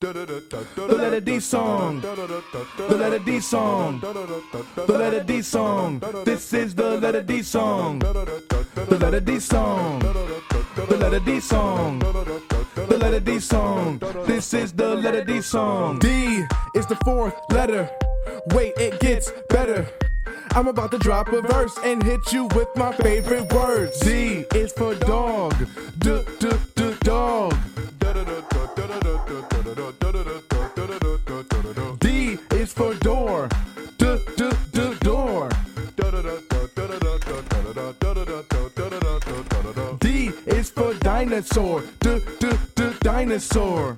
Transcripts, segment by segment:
The letter D song. The letter D song. The letter D song. This is the letter D song. The letter D song. The letter D song. The letter D song. This is the letter D song. D is the fourth letter. Wait, it gets better. I'm about to drop a verse and hit you with my favorite words. D is for dog. For door. D, d, d, door. D is for dinosaur. D, d, d, dinosaur.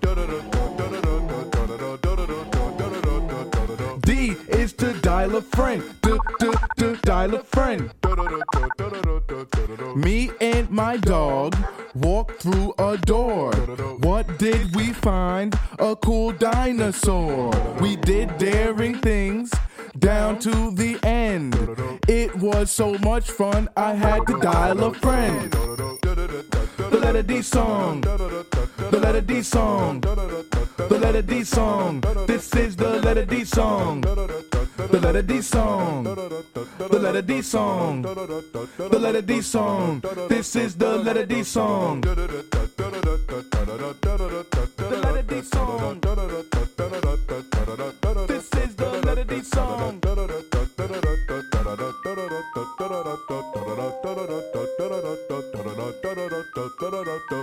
D is to dial a friend. D, d, d, dial a friend. Me and my dog walked through a door. What did we find? A cool dinosaur. We did daring things down to the end. It was so much fun, I had to dial a friend. The letter D song. The letter D song. The letter D song. This is the letter D song. The letter D song letter D song. The letter D song. This is the letter D song. The letter D song. This is the letter D song. The letter D song.